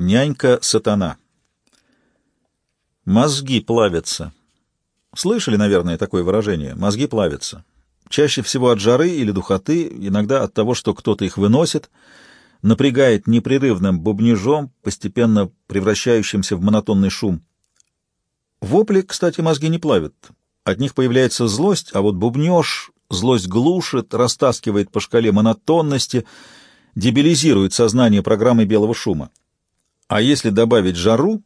Нянька-сатана. Мозги плавятся. Слышали, наверное, такое выражение? Мозги плавятся. Чаще всего от жары или духоты, иногда от того, что кто-то их выносит, напрягает непрерывным бубнежом, постепенно превращающимся в монотонный шум. Вопли, кстати, мозги не плавят. От них появляется злость, а вот бубнеж, злость глушит, растаскивает по шкале монотонности, дебилизирует сознание программы белого шума. А если добавить жару,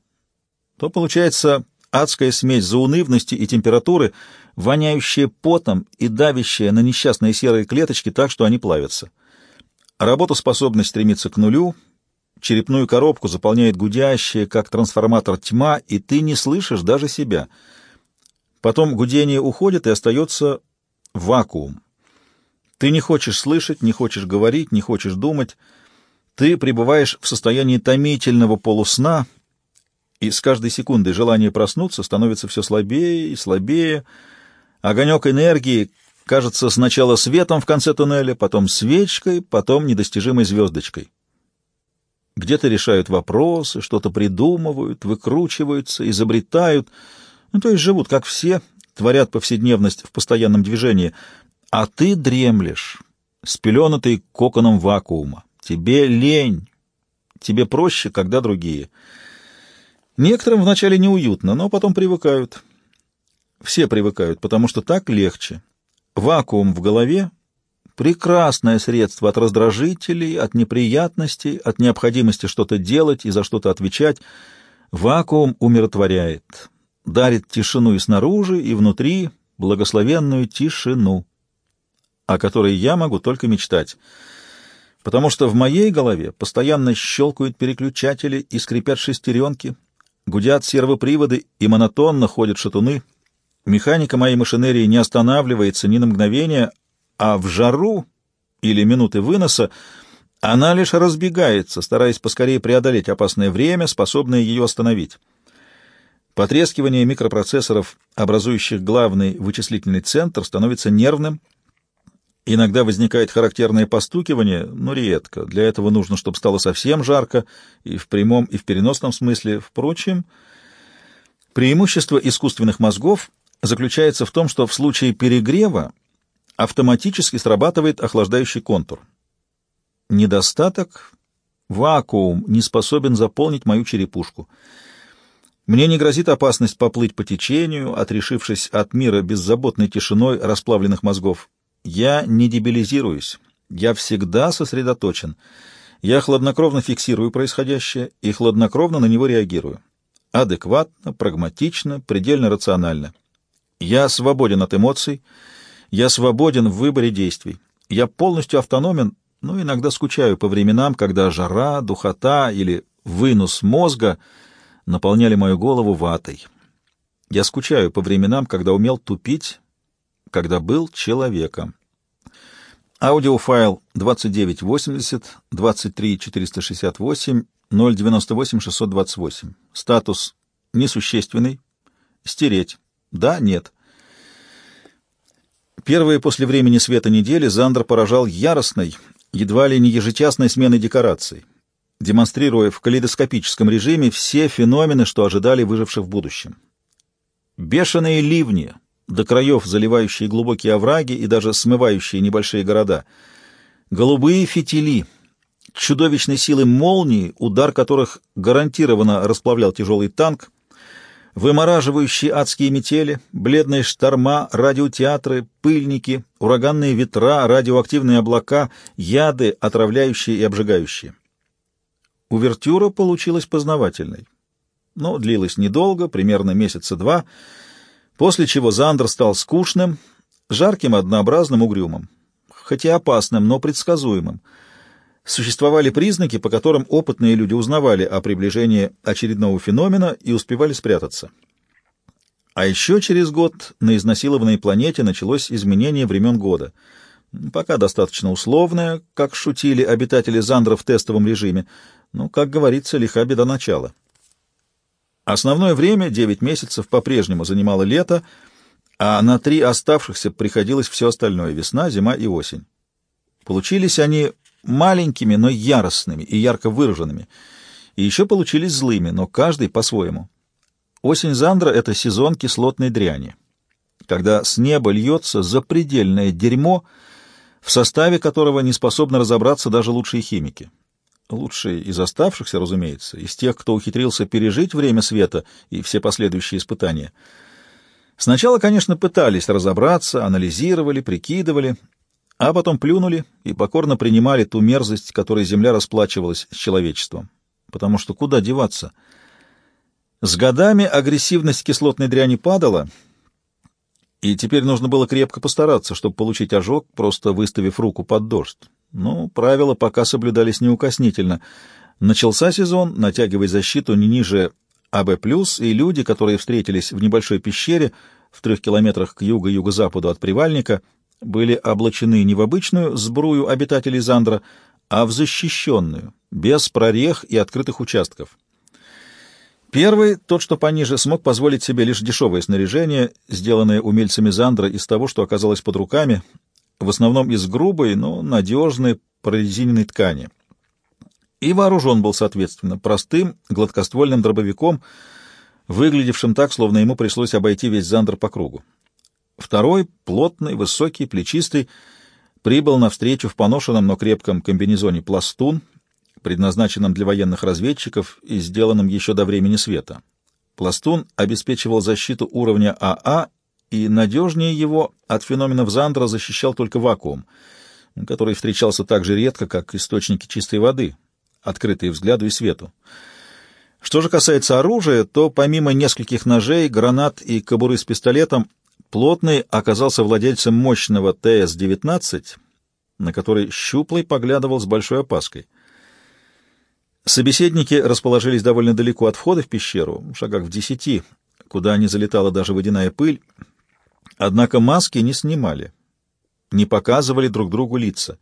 то получается адская смесь заунывности и температуры, воняющая потом и давящая на несчастные серые клеточки так, что они плавятся. Работоспособность стремится к нулю, черепную коробку заполняет гудящая, как трансформатор, тьма, и ты не слышишь даже себя. Потом гудение уходит, и остается вакуум. Ты не хочешь слышать, не хочешь говорить, не хочешь думать. Ты пребываешь в состоянии томительного полусна, и с каждой секундой желание проснуться становится все слабее и слабее. Огонек энергии кажется сначала светом в конце туннеля, потом свечкой, потом недостижимой звездочкой. Где-то решают вопросы, что-то придумывают, выкручиваются, изобретают, ну, то есть живут, как все, творят повседневность в постоянном движении, а ты дремлешь, спеленатый коконом вакуума. Тебе лень, тебе проще, когда другие. Некоторым вначале неуютно, но потом привыкают. Все привыкают, потому что так легче. Вакуум в голове — прекрасное средство от раздражителей, от неприятностей, от необходимости что-то делать и за что-то отвечать. Вакуум умиротворяет, дарит тишину и снаружи, и внутри благословенную тишину, о которой я могу только мечтать потому что в моей голове постоянно щелкают переключатели и скрипят шестеренки, гудят сервоприводы и монотонно ходят шатуны. Механика моей машинерии не останавливается ни на мгновение, а в жару или минуты выноса она лишь разбегается, стараясь поскорее преодолеть опасное время, способное ее остановить. Потрескивание микропроцессоров, образующих главный вычислительный центр, становится нервным, Иногда возникает характерное постукивание, но редко. Для этого нужно, чтобы стало совсем жарко, и в прямом, и в переносном смысле. Впрочем, преимущество искусственных мозгов заключается в том, что в случае перегрева автоматически срабатывает охлаждающий контур. Недостаток — вакуум не способен заполнить мою черепушку. Мне не грозит опасность поплыть по течению, отрешившись от мира беззаботной тишиной расплавленных мозгов. Я не дебилизируюсь, я всегда сосредоточен. Я хладнокровно фиксирую происходящее и хладнокровно на него реагирую. Адекватно, прагматично, предельно рационально. Я свободен от эмоций, я свободен в выборе действий. Я полностью автономен, но иногда скучаю по временам, когда жара, духота или вынос мозга наполняли мою голову ватой. Я скучаю по временам, когда умел тупить когда был человеком. Аудиофайл 2980, 23468, 098 Статус несущественный. Стереть. Да, нет. Первые после времени света недели Зандер поражал яростной, едва ли не ежечасной сменой декораций, демонстрируя в калейдоскопическом режиме все феномены, что ожидали выживших в будущем. Бешеные ливни, до краев заливающие глубокие овраги и даже смывающие небольшие города. Голубые фитили, чудовищной силы молнии, удар которых гарантированно расплавлял тяжелый танк, вымораживающие адские метели, бледные шторма, радиотеатры, пыльники, ураганные ветра, радиоактивные облака, яды, отравляющие и обжигающие. Увертюра получилась познавательной, но длилась недолго, примерно месяца два, после чего Зандер стал скучным, жарким, однообразным, угрюмым, хотя опасным, но предсказуемым. Существовали признаки, по которым опытные люди узнавали о приближении очередного феномена и успевали спрятаться. А еще через год на изнасилованной планете началось изменение времен года. Пока достаточно условное, как шутили обитатели Зандра в тестовом режиме, но, как говорится, лиха беда начала. Основное время, 9 месяцев, по-прежнему занимало лето, а на три оставшихся приходилось все остальное — весна, зима и осень. Получились они маленькими, но яростными и ярко выраженными. и еще получились злыми, но каждый по-своему. Осень Зандра — это сезон кислотной дряни, когда с неба льется запредельное дерьмо, в составе которого не способны разобраться даже лучшие химики. Лучшие из оставшихся, разумеется, из тех, кто ухитрился пережить время света и все последующие испытания. Сначала, конечно, пытались разобраться, анализировали, прикидывали, а потом плюнули и покорно принимали ту мерзость, которой Земля расплачивалась с человечеством. Потому что куда деваться? С годами агрессивность кислотной дряни падала, и теперь нужно было крепко постараться, чтобы получить ожог, просто выставив руку под дождь. Но правила пока соблюдались неукоснительно. Начался сезон, натягивая защиту не ниже АБ+, и люди, которые встретились в небольшой пещере в трех километрах к юго-юго-западу от привальника — были облачены не в обычную сбрую обитателей Зандра, а в защищенную, без прорех и открытых участков. Первый, тот, что пониже, смог позволить себе лишь дешевое снаряжение, сделанное умельцами Зандра из того, что оказалось под руками, в основном из грубой, но надежной прорезиненной ткани. И вооружен был, соответственно, простым гладкоствольным дробовиком, выглядевшим так, словно ему пришлось обойти весь Зандр по кругу. Второй, плотный, высокий, плечистый, прибыл навстречу в поношенном, но крепком комбинезоне пластун, предназначенном для военных разведчиков и сделанном еще до времени света. Пластун обеспечивал защиту уровня АА, и надежнее его от феноменов Зандра защищал только вакуум, который встречался так же редко, как источники чистой воды, открытые взгляду и свету. Что же касается оружия, то помимо нескольких ножей, гранат и кобуры с пистолетом, Плотный оказался владельцем мощного ТС-19, на который Щуплый поглядывал с большой опаской. Собеседники расположились довольно далеко от входа в пещеру, шагах в десяти, куда не залетала даже водяная пыль, однако маски не снимали, не показывали друг другу лица,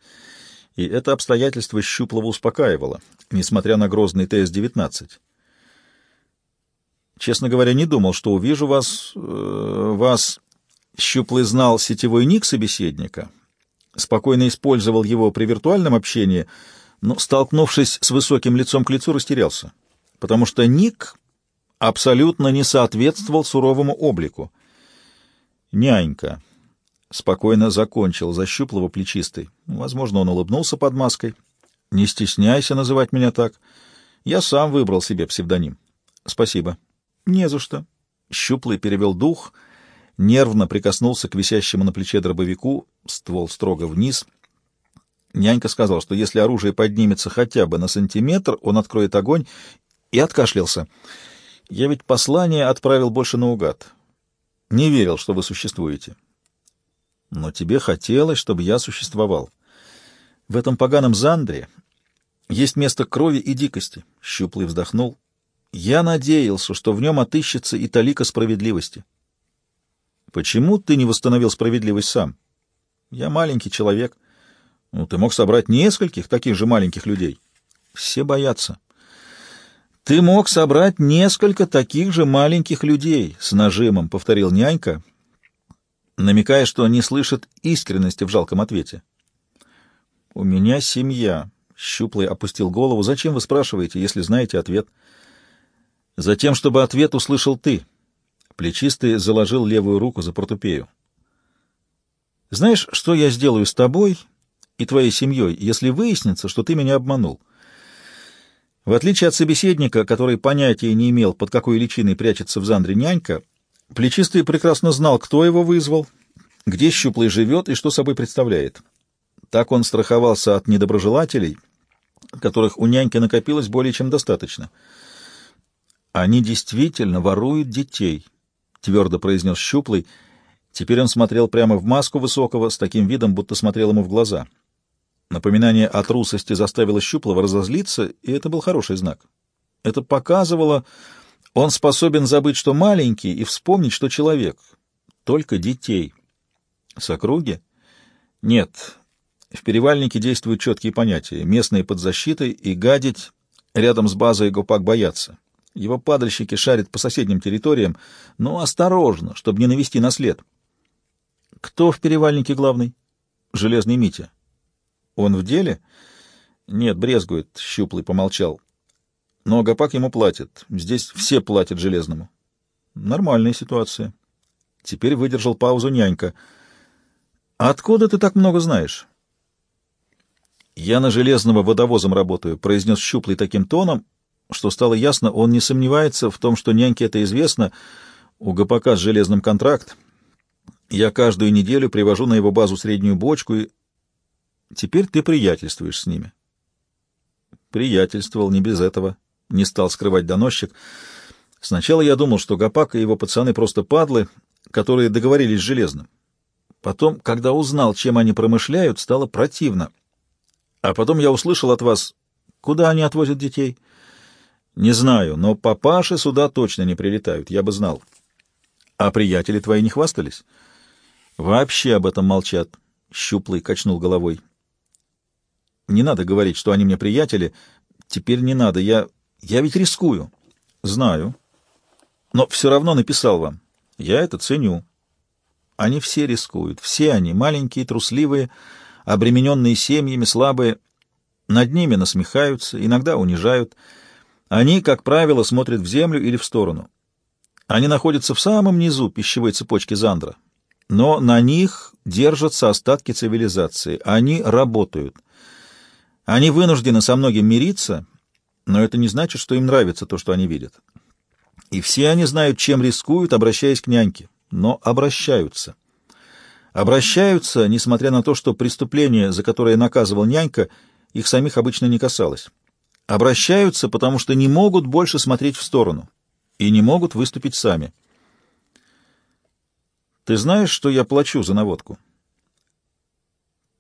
и это обстоятельство Щуплого успокаивало, несмотря на грозный ТС-19. Честно говоря, не думал, что увижу вас... Э, вас Щуплый знал сетевой ник собеседника, спокойно использовал его при виртуальном общении, но, столкнувшись с высоким лицом к лицу, растерялся, потому что ник абсолютно не соответствовал суровому облику. «Нянька», — спокойно закончил за Щуплого плечистый. Возможно, он улыбнулся под маской. «Не стесняйся называть меня так. Я сам выбрал себе псевдоним». «Спасибо». «Не за что». Щуплый перевел дух — нервно прикоснулся к висящему на плече дробовику, ствол строго вниз. Нянька сказал, что если оружие поднимется хотя бы на сантиметр, он откроет огонь, и откашлялся. Я ведь послание отправил больше наугад. Не верил, что вы существуете. Но тебе хотелось, чтобы я существовал. В этом поганом Зандре есть место крови и дикости. Щуплый вздохнул. Я надеялся, что в нем отыщется и талика справедливости. Почему ты не восстановил справедливость сам? Я маленький человек. Ну, ты мог собрать нескольких таких же маленьких людей. Все боятся. Ты мог собрать несколько таких же маленьких людей, с нажимом повторил нянька, намекая, что не слышит искренности в жалком ответе. У меня семья. Щуплый опустил голову. Зачем вы спрашиваете, если знаете ответ? Затем, чтобы ответ услышал ты. Плечистый заложил левую руку за портупею. «Знаешь, что я сделаю с тобой и твоей семьей, если выяснится, что ты меня обманул?» В отличие от собеседника, который понятия не имел, под какой личиной прячется в Зандре нянька, Плечистый прекрасно знал, кто его вызвал, где Щуплый живет и что собой представляет. Так он страховался от недоброжелателей, которых у няньки накопилось более чем достаточно. Они действительно воруют детей, твердо произнес Щуплый. Теперь он смотрел прямо в маску Высокого с таким видом, будто смотрел ему в глаза. Напоминание о трусости заставило Щуплого разозлиться, и это был хороший знак. Это показывало, он способен забыть, что маленький, и вспомнить, что человек. Только детей. С округи? Нет. В перевальнике действуют четкие понятия. Местные под защитой и гадить рядом с базой Гопак боятся. Его падальщики шарят по соседним территориям, но осторожно, чтобы не навести наслед. Кто в перевальнике главный? Железный Митя. Он в деле? Нет, брезгует, щуплый помолчал. но Гапак ему платит. Здесь все платят Железному. Нормальная ситуация. Теперь выдержал паузу нянька. «Откуда ты так много знаешь?» «Я на Железного водовозом работаю», — произнес Щуплый таким тоном, что стало ясно, он не сомневается в том, что няньке это известно. У ГПК с Железным контракт. Я каждую неделю привожу на его базу среднюю бочку, и теперь ты приятельствуешь с ними. Приятельствовал, не без этого. Не стал скрывать доносчик. Сначала я думал, что Гапак и его пацаны просто падлы, которые договорились с Железным. Потом, когда узнал, чем они промышляют, стало противно. А потом я услышал от вас, куда они отвозят детей. Не знаю, но папаши сюда точно не прилетают, я бы знал. А приятели твои не хвастались? Вообще об этом молчат. Щуплый качнул головой. Не надо говорить, что они мне приятели. Теперь не надо, я... я ведь рискую. Знаю. Но все равно написал вам. Я это ценю. Они все рискуют, все они, маленькие, трусливые, обремененные семьями, слабые. Над ними насмехаются, иногда унижают. Они, как правило, смотрят в землю или в сторону. Они находятся в самом низу пищевой цепочки Зандра. Но на них держатся остатки цивилизации. Они работают. Они вынуждены со многим мириться, но это не значит, что им нравится то, что они видят. И все они знают, чем рискуют, обращаясь к няньке, но обращаются. Обращаются, несмотря на то, что преступление, за которое наказывал нянька, их самих обычно не касалось. Обращаются, потому что не могут больше смотреть в сторону и не могут выступить сами. «Ты знаешь, что я плачу за наводку?»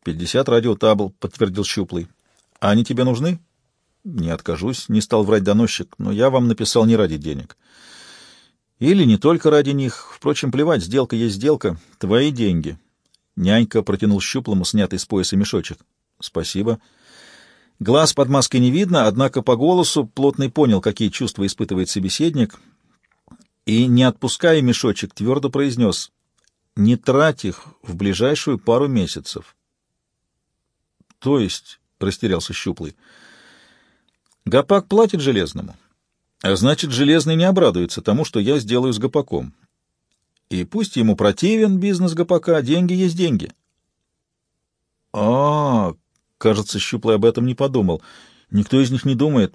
«Пятьдесят радиотабл», — подтвердил Щуплый. «А они тебе нужны?» «Не откажусь», — не стал врать доносчик, «но я вам написал не ради денег». Или не только ради них. Впрочем, плевать, сделка есть сделка. Твои деньги. Нянька протянул щуплому снятый с пояса мешочек. Спасибо. Глаз под маской не видно, однако по голосу плотный понял, какие чувства испытывает собеседник, и, не отпуская мешочек, твердо произнес «Не трать их в ближайшую пару месяцев». «То есть?» — растерялся щуплый. «Гапак платит железному. А значит, Железный не обрадуется тому, что я сделаю с Гопаком. И пусть ему противен бизнес Гопака, деньги есть деньги. А, -а, а, кажется, Щуплый об этом не подумал. Никто из них не думает.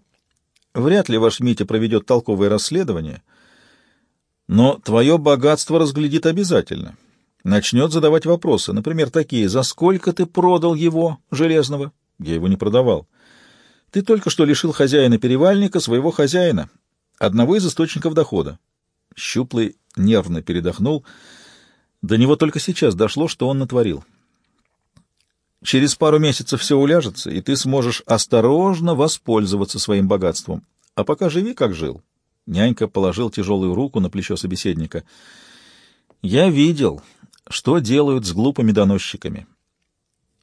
Вряд ли ваш Митя проведет толковое расследование, но твое богатство разглядит обязательно. Начнет задавать вопросы, например, такие, за сколько ты продал его, Железного? Я его не продавал. Ты только что лишил хозяина перевальника своего хозяина, одного из источников дохода. Щуплый нервно передохнул. До него только сейчас дошло, что он натворил. Через пару месяцев все уляжется, и ты сможешь осторожно воспользоваться своим богатством. А пока живи, как жил. Нянька положил тяжелую руку на плечо собеседника. Я видел, что делают с глупыми доносчиками.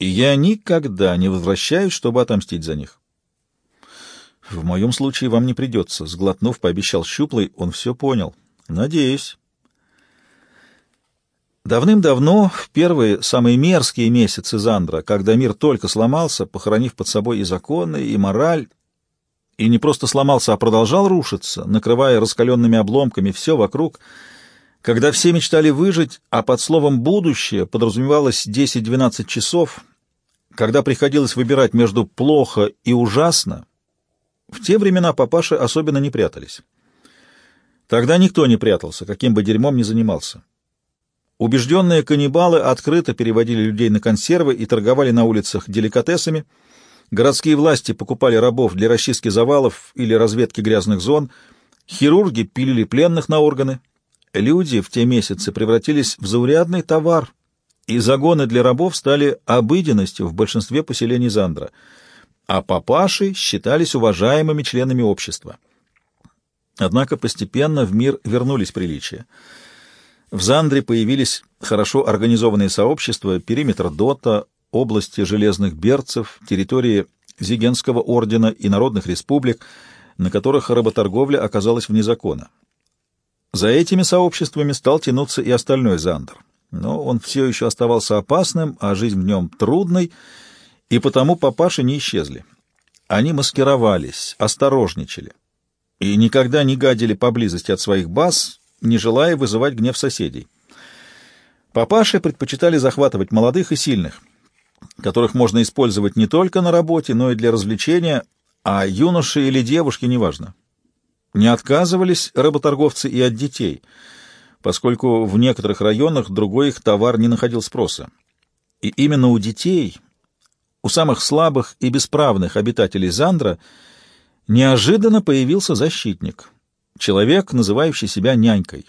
И я никогда не возвращаюсь, чтобы отомстить за них. В моем случае вам не придется, сглотнув, пообещал Щуплый, он все понял. Надеюсь. Давным-давно, в первые самые мерзкие месяцы Зандра, когда мир только сломался, похоронив под собой и законы, и мораль, и не просто сломался, а продолжал рушиться, накрывая раскаленными обломками все вокруг, когда все мечтали выжить, а под словом «будущее» подразумевалось 10-12 часов, когда приходилось выбирать между «плохо» и «ужасно», в те времена папаши особенно не прятались. Тогда никто не прятался, каким бы дерьмом ни занимался. Убежденные каннибалы открыто переводили людей на консервы и торговали на улицах деликатесами. Городские власти покупали рабов для расчистки завалов или разведки грязных зон. Хирурги пилили пленных на органы. Люди в те месяцы превратились в заурядный товар, и загоны для рабов стали обыденностью в большинстве поселений Зандра — а папаши считались уважаемыми членами общества. Однако постепенно в мир вернулись приличия. В Зандре появились хорошо организованные сообщества, периметр Дота, области железных берцев, территории Зигенского ордена и народных республик, на которых работорговля оказалась вне закона. За этими сообществами стал тянуться и остальной Зандр, но он все еще оставался опасным, а жизнь в нем трудной, и потому папаши не исчезли. Они маскировались, осторожничали. и никогда не гадили поблизости от своих баз, не желая вызывать гнев соседей. Папаши предпочитали захватывать молодых и сильных, которых можно использовать не только на работе, но и для развлечения, а юноши или девушки неважно. Не отказывались работорговцы и от детей, поскольку в некоторых районах другой их товар не находил спроса. И именно у детей, у самых слабых и бесправных обитателей Зандра, неожиданно появился защитник, человек, называющий себя нянькой.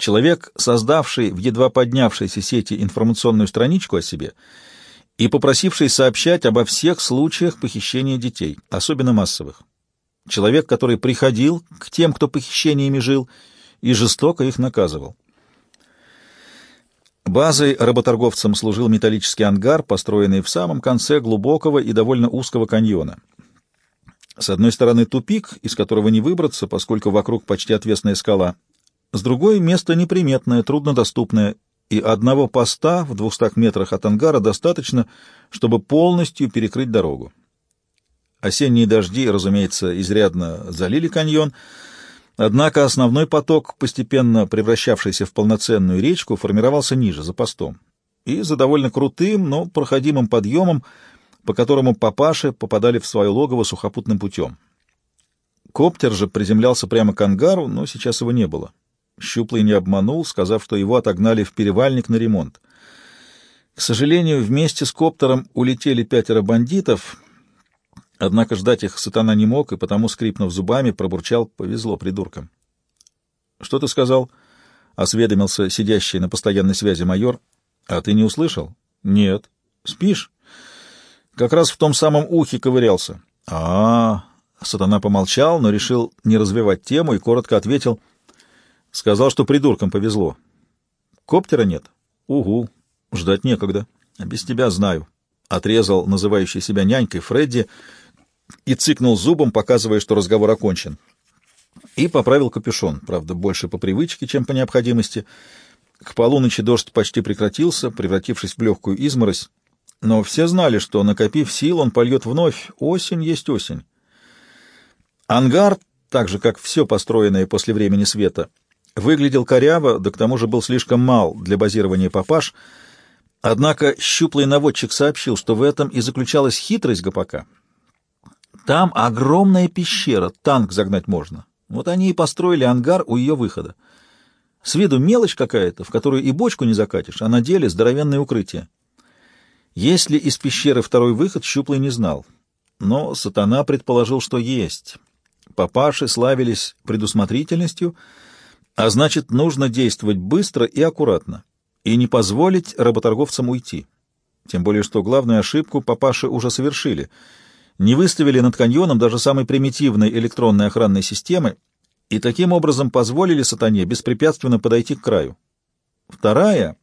Человек, создавший в едва поднявшейся сети информационную страничку о себе и попросивший сообщать обо всех случаях похищения детей, особенно массовых. Человек, который приходил к тем, кто похищениями жил, и жестоко их наказывал. Базой работорговцам служил металлический ангар, построенный в самом конце глубокого и довольно узкого каньона. С одной стороны тупик, из которого не выбраться, поскольку вокруг почти отвесная скала, с другой — место неприметное, труднодоступное, и одного поста в двухстах метрах от ангара достаточно, чтобы полностью перекрыть дорогу. Осенние дожди, разумеется, изрядно залили каньон, однако основной поток, постепенно превращавшийся в полноценную речку, формировался ниже, за постом, и за довольно крутым, но проходимым подъемом, по которому папаши попадали в свое логово сухопутным путем. Коптер же приземлялся прямо к ангару, но сейчас его не было. Щуплый не обманул, сказав, что его отогнали в перевальник на ремонт. К сожалению, вместе с коптером улетели пятеро бандитов, однако ждать их сатана не мог, и потому, скрипнув зубами, пробурчал «повезло придуркам». «Что ты сказал?» — осведомился сидящий на постоянной связи майор. «А ты не услышал?» «Нет». «Спишь?» «Как раз в том самом ухе ковырялся». «А-а-а!» Сатана помолчал, но решил не развивать тему и коротко ответил — Сказал, что придуркам повезло. Коптера нет? Угу. Ждать некогда. Без тебя знаю. Отрезал называющий себя нянькой Фредди и цыкнул зубом, показывая, что разговор окончен. И поправил капюшон, правда, больше по привычке, чем по необходимости. К полуночи дождь почти прекратился, превратившись в легкую изморозь, но все знали, что, накопив сил, он польет вновь. Осень есть осень. Ангар, так же, как все построенное после времени света, — Выглядел коряво, да к тому же был слишком мал для базирования папаш, однако щуплый наводчик сообщил, что в этом и заключалась хитрость ГПК. Там огромная пещера, танк загнать можно. Вот они и построили ангар у ее выхода. С виду мелочь какая-то, в которую и бочку не закатишь, а на деле здоровенное укрытие. Есть ли из пещеры второй выход, Щуплый не знал. Но сатана предположил, что есть. Папаши славились предусмотрительностью — а значит, нужно действовать быстро и аккуратно, и не позволить работорговцам уйти. Тем более, что главную ошибку папаши уже совершили. Не выставили над каньоном даже самой примитивной электронной охранной системы и таким образом позволили сатане беспрепятственно подойти к краю. Вторая,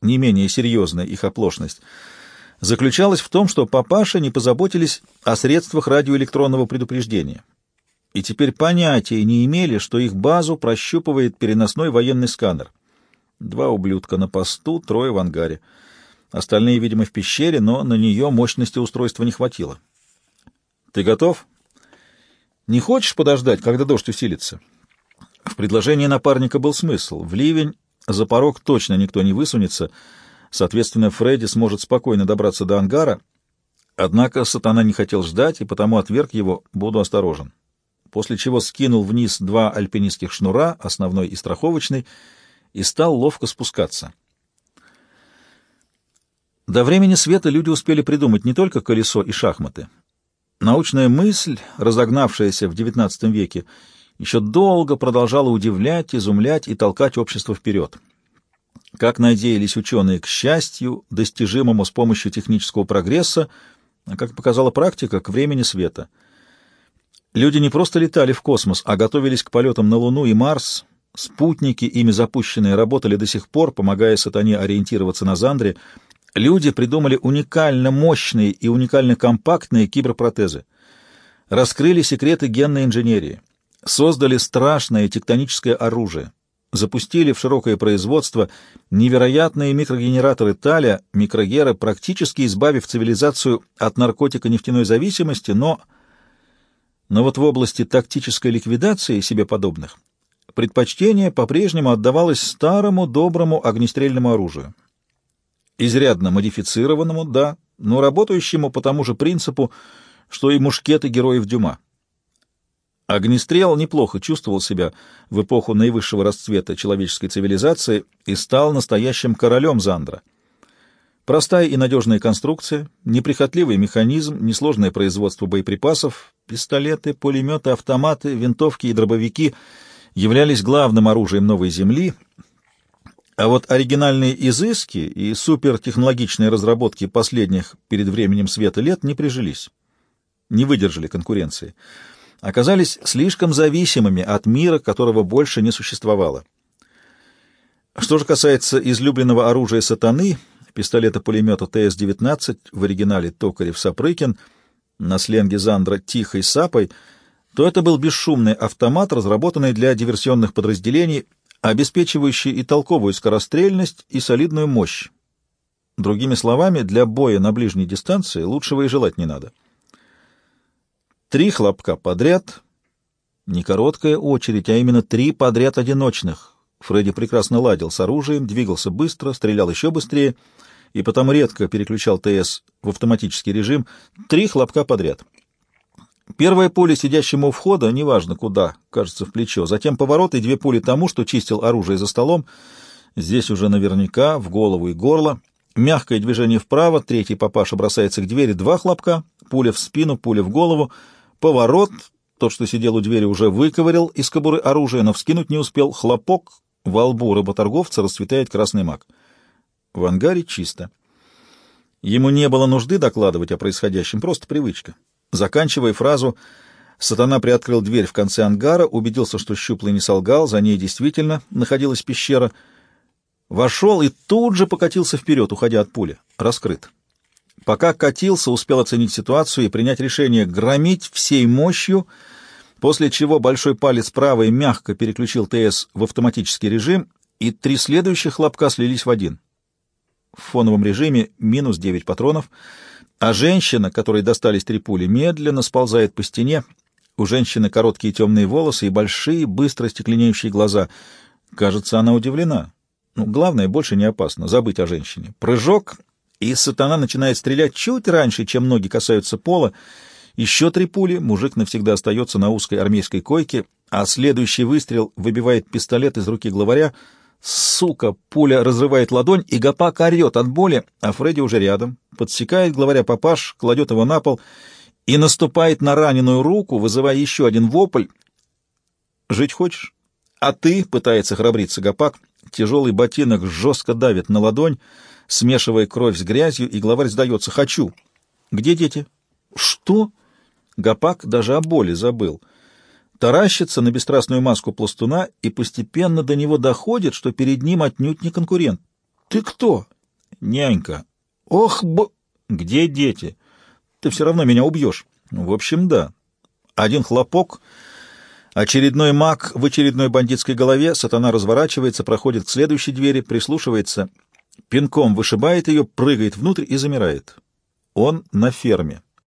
не менее серьезная их оплошность, заключалась в том, что папаши не позаботились о средствах радиоэлектронного предупреждения и теперь понятия не имели, что их базу прощупывает переносной военный сканер. Два ублюдка на посту, трое в ангаре. Остальные, видимо, в пещере, но на нее мощности устройства не хватило. «Ты готов?» «Не хочешь подождать, когда дождь усилится?» В предложении напарника был смысл. В ливень за порог точно никто не высунется, соответственно, Фредди сможет спокойно добраться до ангара, однако сатана не хотел ждать, и потому отверг его «буду осторожен» после чего скинул вниз два альпинистских шнура, основной и страховочный, и стал ловко спускаться. До времени света люди успели придумать не только колесо и шахматы. Научная мысль, разогнавшаяся в XIX веке, еще долго продолжала удивлять, изумлять и толкать общество вперед. Как надеялись ученые к счастью, достижимому с помощью технического прогресса, а как показала практика, к времени света — Люди не просто летали в космос, а готовились к полетам на Луну и Марс. Спутники, ими запущенные, работали до сих пор, помогая сатане ориентироваться на Зандре. Люди придумали уникально мощные и уникально компактные киберпротезы. Раскрыли секреты генной инженерии. Создали страшное тектоническое оружие. Запустили в широкое производство невероятные микрогенераторы Таля, микрогеры, практически избавив цивилизацию от наркотико-нефтяной зависимости, но Но вот в области тактической ликвидации себе подобных предпочтение по-прежнему отдавалось старому доброму огнестрельному оружию. Изрядно модифицированному, да, но работающему по тому же принципу, что и мушкеты героев Дюма. Огнестрел неплохо чувствовал себя в эпоху наивысшего расцвета человеческой цивилизации и стал настоящим королем Зандра. Простая и надежная конструкция, неприхотливый механизм, несложное производство боеприпасов, пистолеты, пулеметы, автоматы, винтовки и дробовики являлись главным оружием новой Земли, а вот оригинальные изыски и супертехнологичные разработки последних перед временем света лет не прижились, не выдержали конкуренции оказались слишком зависимыми от мира, которого больше не существовало. Что же касается излюбленного оружия сатаны, пистолета-пулемета ТС-19, в оригинале Токарев-Сапрыкин, на сленге Зандра «Тихой сапой», то это был бесшумный автомат, разработанный для диверсионных подразделений, обеспечивающий и толковую скорострельность, и солидную мощь. Другими словами, для боя на ближней дистанции лучшего и желать не надо. Три хлопка подряд. Не короткая очередь, а именно три подряд одиночных. Фредди прекрасно ладил с оружием, двигался быстро, стрелял еще быстрее и потому редко переключал ТС в автоматический режим. Три хлопка подряд. Первое пуля сидящему у входа, неважно куда, кажется, в плечо. Затем поворот и две пули тому, что чистил оружие за столом. Здесь уже наверняка в голову и горло. Мягкое движение вправо, третий папаша бросается к двери, два хлопка, пуля в спину, пуля в голову — Поворот, тот, что сидел у двери, уже выковырял из кобуры оружие, но вскинуть не успел. Хлопок, во лбу работорговца расцветает красный мак. В ангаре чисто. Ему не было нужды докладывать о происходящем, просто привычка. Заканчивая фразу, сатана приоткрыл дверь в конце ангара, убедился, что щуплый не солгал, за ней действительно находилась пещера, вошел и тут же покатился вперед, уходя от пули. Раскрыт. Пока катился, успел оценить ситуацию и принять решение громить всей мощью, после чего большой палец правой мягко переключил ТС в автоматический режим, и три следующих хлопка слились в один. В фоновом режиме минус 9 патронов, а женщина, которой достались три пули, медленно сползает по стене. У женщины короткие темные волосы и большие, быстро стекленеющие глаза. Кажется, она удивлена. Ну, главное, больше не опасно, забыть о женщине. Прыжок, и сатана начинает стрелять чуть раньше, чем ноги касаются пола. Еще три пули, мужик навсегда остается на узкой армейской койке, а следующий выстрел выбивает пистолет из руки главаря. Сука! Пуля разрывает ладонь, и Гапак орет от боли, а Фредди уже рядом. Подсекает главаря папаш, кладет его на пол и наступает на раненую руку, вызывая еще один вопль. «Жить хочешь?» «А ты?» — пытается храбриться Гапак. Тяжелый ботинок жестко давит на ладонь, смешивая кровь с грязью, и главарь сдается. «Хочу». «Где дети?» «Что?» Гапак даже о боли забыл. Таращится на бесстрастную маску пластуна, и постепенно до него доходит, что перед ним отнюдь не конкурент. «Ты кто?» «Нянька». «Ох, б...» «Где дети?» «Ты все равно меня убьешь». «В общем, да». Один хлопок... Очередной маг в очередной бандитской голове, сатана разворачивается, проходит к следующей двери, прислушивается пинком вышибает ее, прыгает внутрь и замирает. Он на ферме.